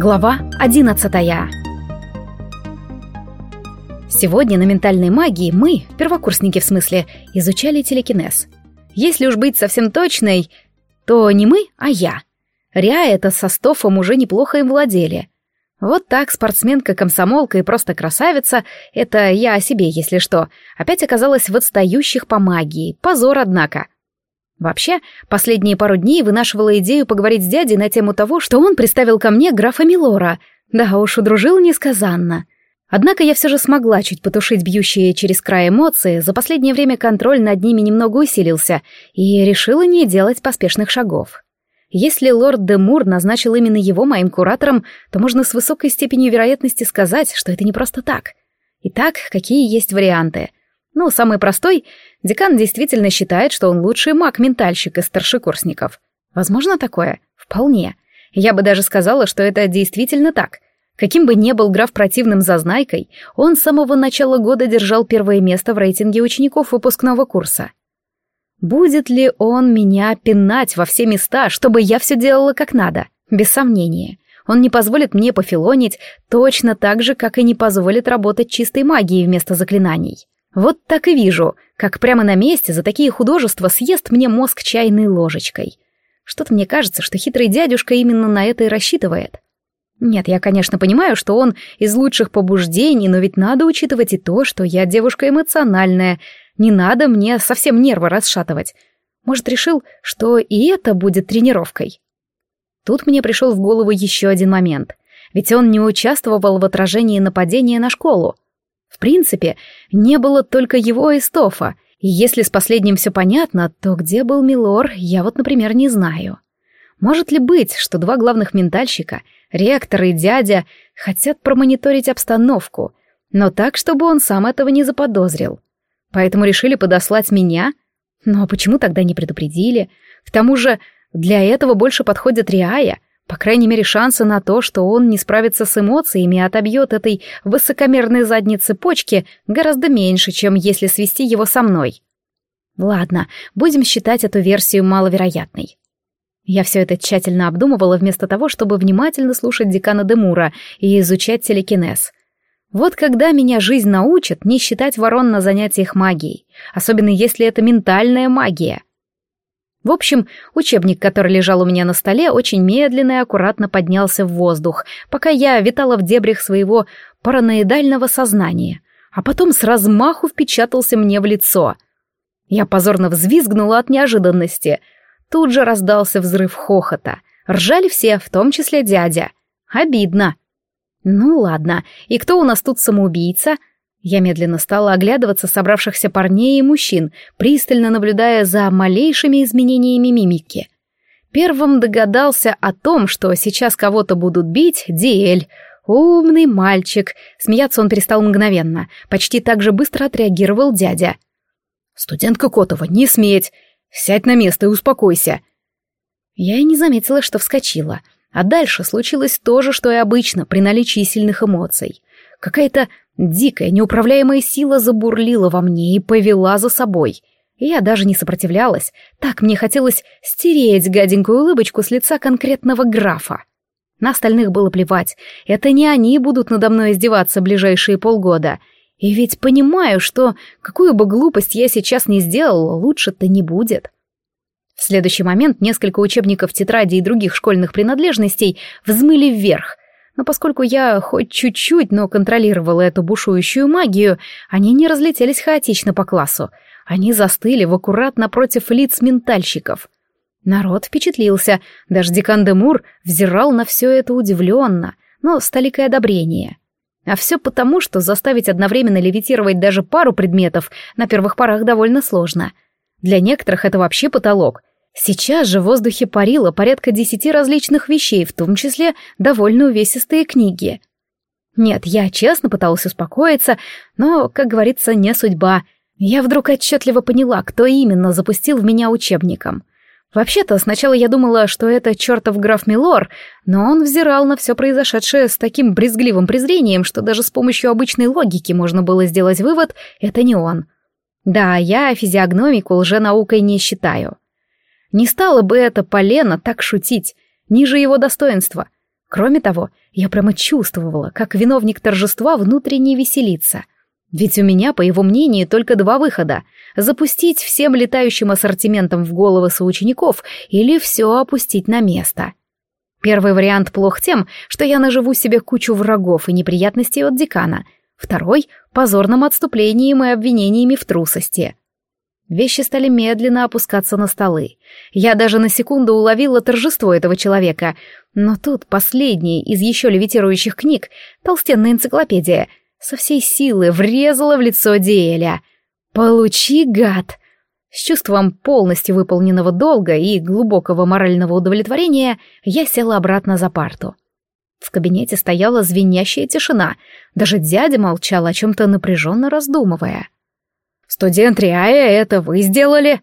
Глава 11 Сегодня на ментальной магии мы, первокурсники в смысле, изучали телекинез. Если уж быть совсем точной, то не мы, а я. Риа это со Стофом уже неплохо им владели. Вот так спортсменка-комсомолка и просто красавица, это я о себе, если что, опять оказалась в отстающих по магии. Позор, однако. Вообще, последние пару дней вынашивала идею поговорить с дядей на тему того, что он представил ко мне графа Милора. Да уж, удружил несказанно. Однако я все же смогла чуть потушить бьющие через край эмоции, за последнее время контроль над ними немного усилился, и решила не делать поспешных шагов. Если лорд де Мур назначил именно его моим куратором, то можно с высокой степенью вероятности сказать, что это не просто так. Итак, какие есть варианты? Ну, самый простой — декан действительно считает, что он лучший маг-ментальщик из старшекурсников. Возможно такое? Вполне. Я бы даже сказала, что это действительно так. Каким бы ни был граф противным зазнайкой, он с самого начала года держал первое место в рейтинге учеников выпускного курса. Будет ли он меня пинать во все места, чтобы я все делала как надо? Без сомнения. Он не позволит мне пофилонить точно так же, как и не позволит работать чистой магией вместо заклинаний. Вот так и вижу, как прямо на месте за такие художества съест мне мозг чайной ложечкой. Что-то мне кажется, что хитрый дядюшка именно на это и рассчитывает. Нет, я, конечно, понимаю, что он из лучших побуждений, но ведь надо учитывать и то, что я девушка эмоциональная. Не надо мне совсем нервы расшатывать. Может, решил, что и это будет тренировкой. Тут мне пришел в голову еще один момент. Ведь он не участвовал в отражении нападения на школу. В принципе, не было только его и Стофа, и если с последним все понятно, то где был Милор, я вот, например, не знаю. Может ли быть, что два главных ментальщика, ректор и дядя, хотят промониторить обстановку, но так, чтобы он сам этого не заподозрил? Поэтому решили подослать меня? Ну а почему тогда не предупредили? К тому же для этого больше подходит Риая — по крайней мере, шансы на то, что он не справится с эмоциями и отобьет этой высокомерной задницы почки, гораздо меньше, чем если свести его со мной. Ладно, будем считать эту версию маловероятной. Я все это тщательно обдумывала вместо того, чтобы внимательно слушать декана Демура и изучать телекинез. Вот когда меня жизнь научит не считать ворон на занятиях магией, особенно если это ментальная магия — в общем, учебник, который лежал у меня на столе, очень медленно и аккуратно поднялся в воздух, пока я витала в дебрях своего параноидального сознания, а потом с размаху впечатался мне в лицо. Я позорно взвизгнула от неожиданности. Тут же раздался взрыв хохота. Ржали все, в том числе дядя. Обидно. Ну ладно, и кто у нас тут самоубийца? Я медленно стала оглядываться собравшихся парней и мужчин, пристально наблюдая за малейшими изменениями мимики. Первым догадался о том, что сейчас кого-то будут бить, Диэль. Умный мальчик. Смеяться он перестал мгновенно. Почти так же быстро отреагировал дядя. «Студентка Котова, не сметь! Сядь на место и успокойся!» Я и не заметила, что вскочила. А дальше случилось то же, что и обычно, при наличии сильных эмоций. Какая-то Дикая, неуправляемая сила забурлила во мне и повела за собой. Я даже не сопротивлялась, так мне хотелось стереть гаденькую улыбочку с лица конкретного графа. На остальных было плевать, это не они будут надо мной издеваться ближайшие полгода. И ведь понимаю, что какую бы глупость я сейчас не сделала, лучше-то не будет. В следующий момент несколько учебников тетради и других школьных принадлежностей взмыли вверх, но поскольку я хоть чуть-чуть, но контролировала эту бушующую магию, они не разлетелись хаотично по классу. Они застыли в аккурат напротив лиц ментальщиков. Народ впечатлился, даже декан де Мур взирал на все это удивленно, но с толикой одобрения. А все потому, что заставить одновременно левитировать даже пару предметов на первых порах довольно сложно. Для некоторых это вообще потолок, Сейчас же в воздухе парило порядка десяти различных вещей, в том числе довольно увесистые книги. Нет, я честно пыталась успокоиться, но, как говорится, не судьба. Я вдруг отчетливо поняла, кто именно запустил в меня учебником. Вообще-то, сначала я думала, что это чертов граф Милор, но он взирал на все произошедшее с таким брезгливым презрением, что даже с помощью обычной логики можно было сделать вывод — это не он. Да, я физиогномику лженаукой не считаю. Не стало бы это полено так шутить, ниже его достоинства. Кроме того, я прямо чувствовала, как виновник торжества внутренне веселится. Ведь у меня, по его мнению, только два выхода — запустить всем летающим ассортиментом в головы соучеников или все опустить на место. Первый вариант плох тем, что я наживу себе кучу врагов и неприятностей от декана. Второй — позорным отступлением и обвинениями в трусости. Вещи стали медленно опускаться на столы. Я даже на секунду уловила торжество этого человека. Но тут последняя из еще левитирующих книг, толстенная энциклопедия, со всей силы врезала в лицо Диэля. «Получи, гад!» С чувством полностью выполненного долга и глубокого морального удовлетворения я села обратно за парту. В кабинете стояла звенящая тишина, даже дядя молчал, о чем-то напряженно раздумывая. «Студент Риая, это вы сделали?»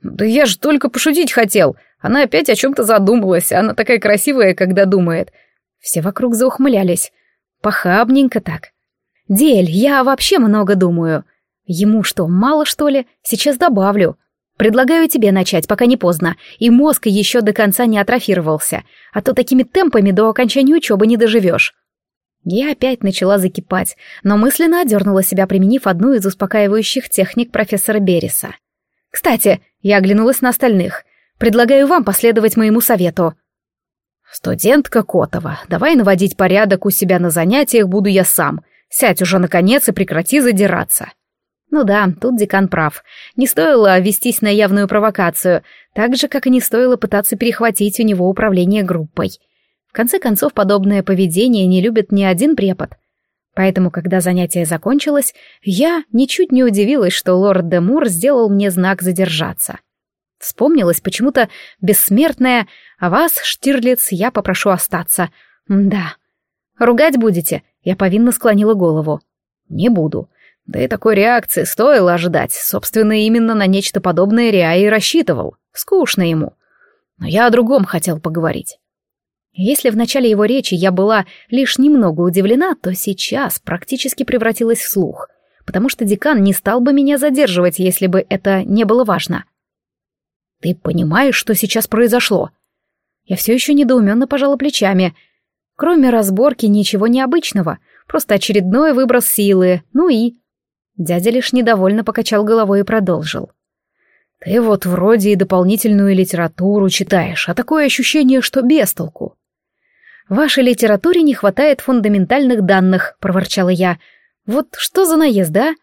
«Да я же только пошутить хотел. Она опять о чем-то задумалась, она такая красивая, когда думает». Все вокруг заухмылялись. Похабненько так. «Дель, я вообще много думаю. Ему что, мало что ли? Сейчас добавлю. Предлагаю тебе начать, пока не поздно, и мозг еще до конца не атрофировался, а то такими темпами до окончания учебы не доживешь. Я опять начала закипать, но мысленно одернула себя, применив одну из успокаивающих техник профессора Бериса. «Кстати, я оглянулась на остальных. Предлагаю вам последовать моему совету». «Студентка Котова, давай наводить порядок у себя на занятиях буду я сам. Сядь уже, наконец, и прекрати задираться». Ну да, тут декан прав. Не стоило вестись на явную провокацию, так же, как и не стоило пытаться перехватить у него управление группой. В конце концов, подобное поведение не любит ни один препод. Поэтому, когда занятие закончилось, я ничуть не удивилась, что лорд де Мур сделал мне знак задержаться. Вспомнилось почему-то бессмертное «А вас, Штирлиц, я попрошу остаться». да. «Ругать будете?» Я повинно склонила голову. «Не буду. Да и такой реакции стоило ожидать. Собственно, именно на нечто подобное Риа и рассчитывал. Скучно ему. Но я о другом хотел поговорить. Если в начале его речи я была лишь немного удивлена, то сейчас практически превратилась в слух, потому что декан не стал бы меня задерживать, если бы это не было важно. «Ты понимаешь, что сейчас произошло?» Я все еще недоуменно пожала плечами. Кроме разборки ничего необычного, просто очередной выброс силы, ну и... Дядя лишь недовольно покачал головой и продолжил. «Ты вот вроде и дополнительную литературу читаешь, а такое ощущение, что без толку». «Вашей литературе не хватает фундаментальных данных», — проворчала я. «Вот что за наезд, да?»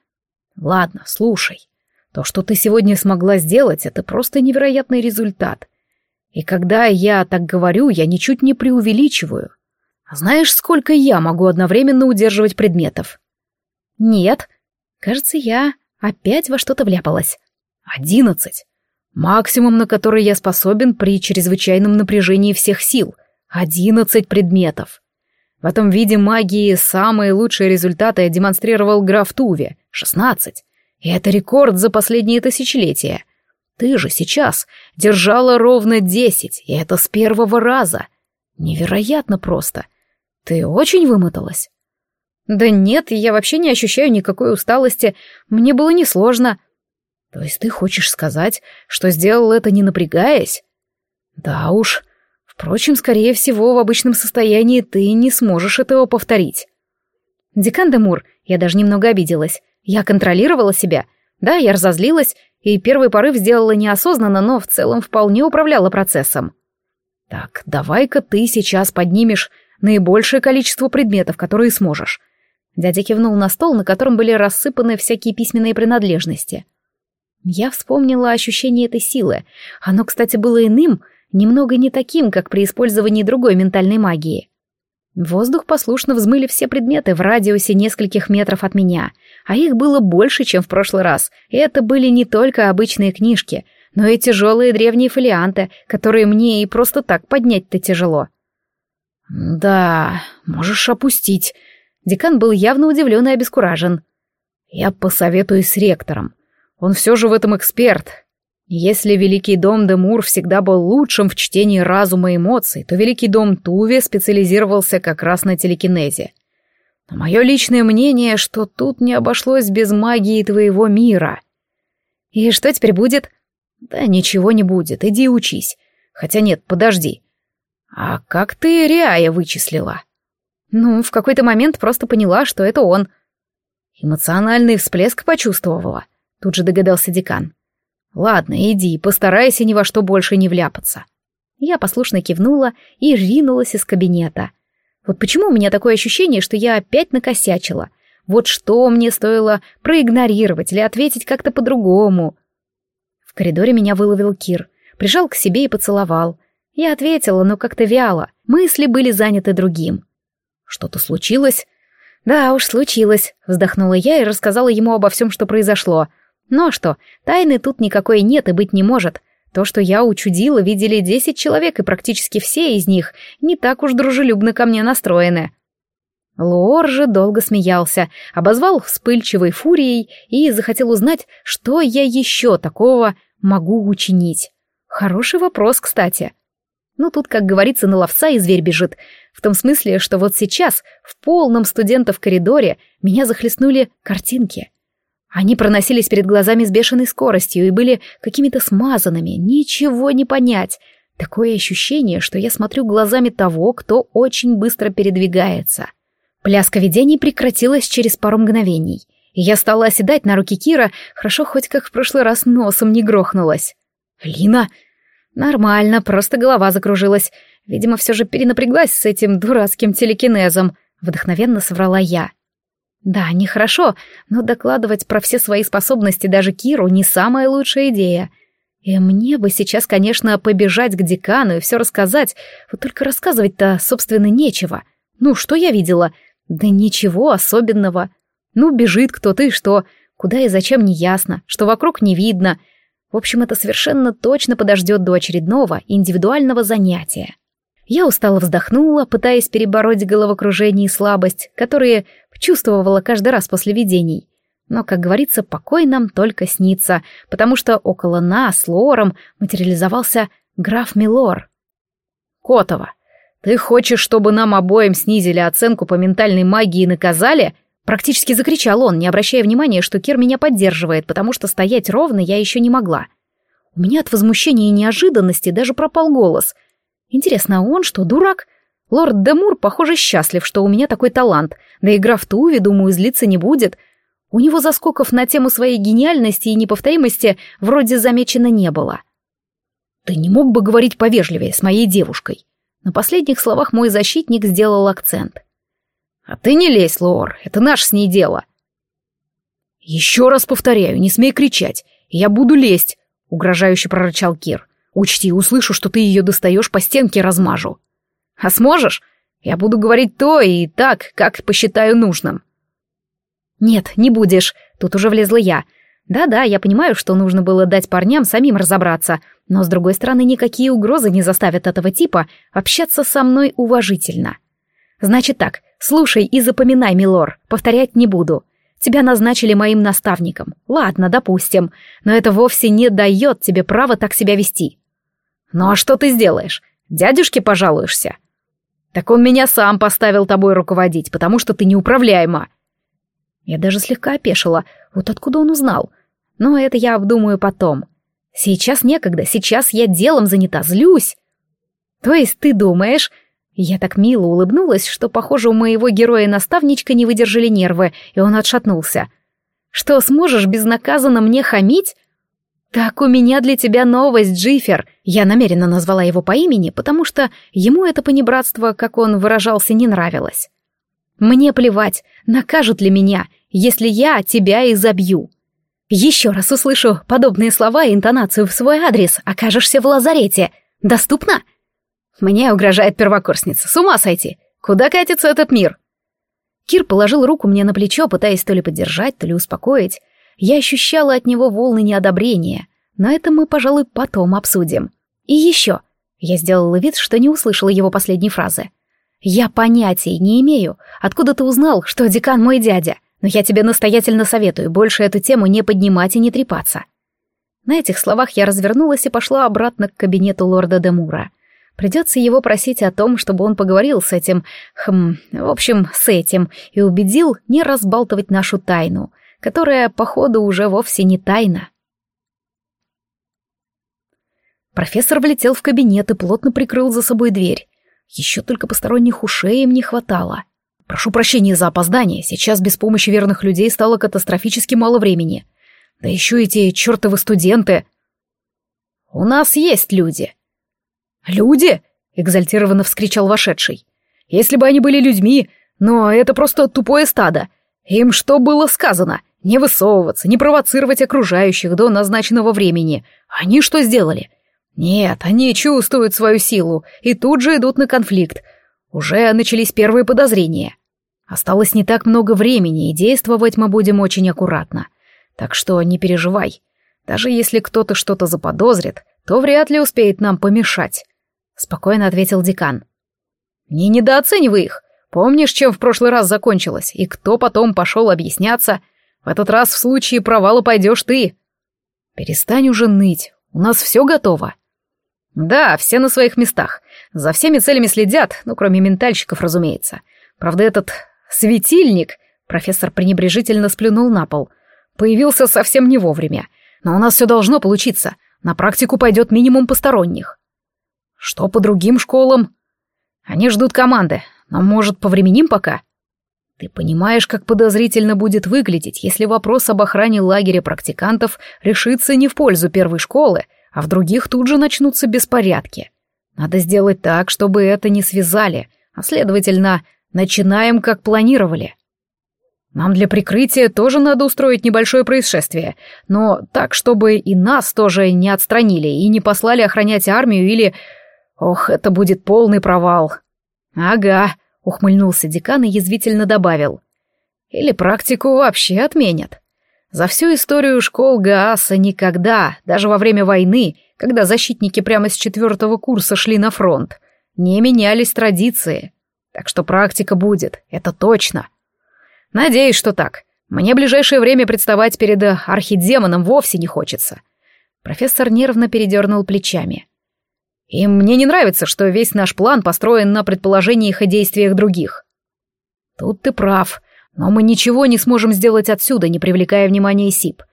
«Ладно, слушай. То, что ты сегодня смогла сделать, это просто невероятный результат. И когда я так говорю, я ничуть не преувеличиваю. А знаешь, сколько я могу одновременно удерживать предметов?» «Нет», Кажется, я опять во что-то вляпалась. Одиннадцать. Максимум, на который я способен при чрезвычайном напряжении всех сил. Одиннадцать предметов. В этом виде магии самые лучшие результаты демонстрировал граф Туве. Шестнадцать. И это рекорд за последние тысячелетия. Ты же сейчас держала ровно десять, и это с первого раза. Невероятно просто. Ты очень вымоталась? «Да нет, я вообще не ощущаю никакой усталости. Мне было несложно». «То есть ты хочешь сказать, что сделал это не напрягаясь?» «Да уж. Впрочем, скорее всего, в обычном состоянии ты не сможешь этого повторить». «Декан де Мур, я даже немного обиделась. Я контролировала себя. Да, я разозлилась, и первый порыв сделала неосознанно, но в целом вполне управляла процессом». «Так, давай-ка ты сейчас поднимешь наибольшее количество предметов, которые сможешь. Дядя кивнул на стол, на котором были рассыпаны всякие письменные принадлежности. Я вспомнила ощущение этой силы. Оно, кстати, было иным, немного не таким, как при использовании другой ментальной магии. Воздух послушно взмыли все предметы в радиусе нескольких метров от меня, а их было больше, чем в прошлый раз, и это были не только обычные книжки, но и тяжелые древние фолианты, которые мне и просто так поднять-то тяжело. «Да, можешь опустить», Декан был явно удивлен и обескуражен. «Я посоветуюсь с ректором. Он все же в этом эксперт. Если Великий дом Демур всегда был лучшим в чтении разума и эмоций, то Великий дом Туви специализировался как раз на телекинезе. Но мое личное мнение, что тут не обошлось без магии твоего мира». «И что теперь будет?» «Да ничего не будет, иди учись. Хотя нет, подожди. «А как ты Риая вычислила?» «Ну, в какой-то момент просто поняла, что это он». Эмоциональный всплеск почувствовала. Тут же догадался декан. «Ладно, иди, постарайся ни во что больше не вляпаться». Я послушно кивнула и ринулась из кабинета. Вот почему у меня такое ощущение, что я опять накосячила? Вот что мне стоило проигнорировать или ответить как-то по-другому? В коридоре меня выловил Кир, прижал к себе и поцеловал. Я ответила, но как-то вяло, мысли были заняты другим. «Что-то случилось?» «Да уж, случилось», — вздохнула я и рассказала ему обо всем, что произошло. «Ну а что, тайны тут никакой нет и быть не может. То, что я учудила, видели десять человек, и практически все из них не так уж дружелюбно ко мне настроены». Лор же долго смеялся, обозвал вспыльчивой фурией и захотел узнать, что я еще такого могу учинить. Хороший вопрос, кстати. Ну, тут, как говорится, на ловца и зверь бежит. В том смысле, что вот сейчас, в полном студентов коридоре, меня захлестнули картинки. Они проносились перед глазами с бешеной скоростью и были какими-то смазанными, ничего не понять. Такое ощущение, что я смотрю глазами того, кто очень быстро передвигается. Пляска видений прекратилась через пару мгновений, я стала оседать на руки Кира, хорошо хоть как в прошлый раз носом не грохнулась. «Лина!» «Нормально, просто голова закружилась. Видимо, все же перенапряглась с этим дурацким телекинезом», — вдохновенно соврала я. «Да, нехорошо, но докладывать про все свои способности даже Киру не самая лучшая идея. И мне бы сейчас, конечно, побежать к декану и все рассказать, вот только рассказывать-то, собственно, нечего. Ну, что я видела? Да ничего особенного. Ну, бежит кто-то и что, куда и зачем не ясно, что вокруг не видно — в общем, это совершенно точно подождет до очередного индивидуального занятия. Я устало вздохнула, пытаясь перебороть головокружение и слабость, которые чувствовала каждый раз после видений. Но, как говорится, покой нам только снится, потому что около нас Лором материализовался граф Милор. «Котова, ты хочешь, чтобы нам обоим снизили оценку по ментальной магии и наказали?» Практически закричал он, не обращая внимания, что Кир меня поддерживает, потому что стоять ровно я еще не могла. У меня от возмущения и неожиданности даже пропал голос. Интересно, а он что, дурак? Лорд Демур, похоже, счастлив, что у меня такой талант, да и граф Туви, думаю, злиться не будет. У него заскоков на тему своей гениальности и неповторимости вроде замечено не было. Ты не мог бы говорить повежливее с моей девушкой? На последних словах мой защитник сделал акцент. «А ты не лезь, Лор, это наше с ней дело». «Еще раз повторяю, не смей кричать, я буду лезть», — угрожающе прорычал Кир. «Учти, услышу, что ты ее достаешь, по стенке размажу». «А сможешь? Я буду говорить то и так, как посчитаю нужным». «Нет, не будешь», — тут уже влезла я. «Да-да, я понимаю, что нужно было дать парням самим разобраться, но, с другой стороны, никакие угрозы не заставят этого типа общаться со мной уважительно». «Значит так, слушай и запоминай, милор, повторять не буду. Тебя назначили моим наставником. Ладно, допустим, но это вовсе не дает тебе права так себя вести». «Ну а что ты сделаешь? Дядюшке пожалуешься?» «Так он меня сам поставил тобой руководить, потому что ты неуправляема». Я даже слегка опешила. Вот откуда он узнал? Но это я обдумаю потом. Сейчас некогда, сейчас я делом занята, злюсь. То есть ты думаешь, я так мило улыбнулась, что, похоже, у моего героя-наставничка не выдержали нервы, и он отшатнулся. «Что, сможешь безнаказанно мне хамить?» «Так у меня для тебя новость, Джифер!» Я намеренно назвала его по имени, потому что ему это понебратство, как он выражался, не нравилось. «Мне плевать, накажут ли меня, если я тебя и забью. Еще раз услышу подобные слова и интонацию в свой адрес, окажешься в лазарете. Доступно?» Мне угрожает первокурсница. С ума сойти! Куда катится этот мир?» Кир положил руку мне на плечо, пытаясь то ли поддержать, то ли успокоить. Я ощущала от него волны неодобрения, но это мы, пожалуй, потом обсудим. И еще. Я сделала вид, что не услышала его последней фразы. «Я понятия не имею, откуда ты узнал, что декан мой дядя, но я тебе настоятельно советую больше эту тему не поднимать и не трепаться». На этих словах я развернулась и пошла обратно к кабинету лорда Демура. Придется его просить о том, чтобы он поговорил с этим, хм, в общем, с этим, и убедил не разбалтывать нашу тайну, которая, походу, уже вовсе не тайна. Профессор влетел в кабинет и плотно прикрыл за собой дверь. Еще только посторонних ушей им не хватало. Прошу прощения за опоздание, сейчас без помощи верных людей стало катастрофически мало времени. Да еще эти чертовы студенты. У нас есть люди. Люди? Экзальтированно вскричал вошедший. Если бы они были людьми, но это просто тупое стадо. Им что было сказано? Не высовываться, не провоцировать окружающих до назначенного времени. Они что сделали? Нет, они чувствуют свою силу и тут же идут на конфликт. Уже начались первые подозрения. Осталось не так много времени, и действовать мы будем очень аккуратно. Так что не переживай. Даже если кто-то что-то заподозрит, то вряд ли успеет нам помешать. Спокойно ответил декан. Не недооценивай их. Помнишь, чем в прошлый раз закончилось, и кто потом пошел объясняться? В этот раз в случае провала пойдешь ты. Перестань уже ныть, у нас все готово. Да, все на своих местах. За всеми целями следят, ну, кроме ментальщиков, разумеется. Правда, этот светильник, профессор пренебрежительно сплюнул на пол, появился совсем не вовремя. Но у нас все должно получиться. На практику пойдет минимум посторонних. Что по другим школам? Они ждут команды, но, может, повременим пока? Ты понимаешь, как подозрительно будет выглядеть, если вопрос об охране лагеря практикантов решится не в пользу первой школы, а в других тут же начнутся беспорядки. Надо сделать так, чтобы это не связали, а, следовательно, начинаем, как планировали. Нам для прикрытия тоже надо устроить небольшое происшествие, но так, чтобы и нас тоже не отстранили и не послали охранять армию или... Ох, это будет полный провал. Ага, ухмыльнулся декан и язвительно добавил. Или практику вообще отменят. За всю историю школ Гааса никогда, даже во время войны, когда защитники прямо с четвертого курса шли на фронт, не менялись традиции. Так что практика будет, это точно. Надеюсь, что так. Мне ближайшее время представать перед архидемоном вовсе не хочется. Профессор нервно передернул плечами. И мне не нравится, что весь наш план построен на предположениях и действиях других. Тут ты прав. Но мы ничего не сможем сделать отсюда, не привлекая внимания СИП.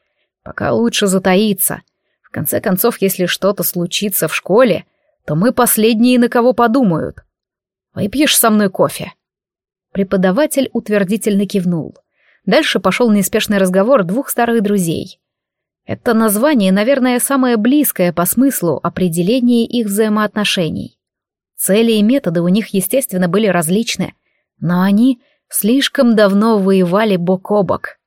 Пока лучше затаиться. В конце концов, если что-то случится в школе, то мы последние, на кого подумают. Выпьешь со мной кофе?» Преподаватель утвердительно кивнул. Дальше пошел неспешный разговор двух старых друзей. Это название, наверное, самое близкое по смыслу определения их взаимоотношений. Цели и методы у них, естественно, были различны, но они слишком давно воевали бок о бок.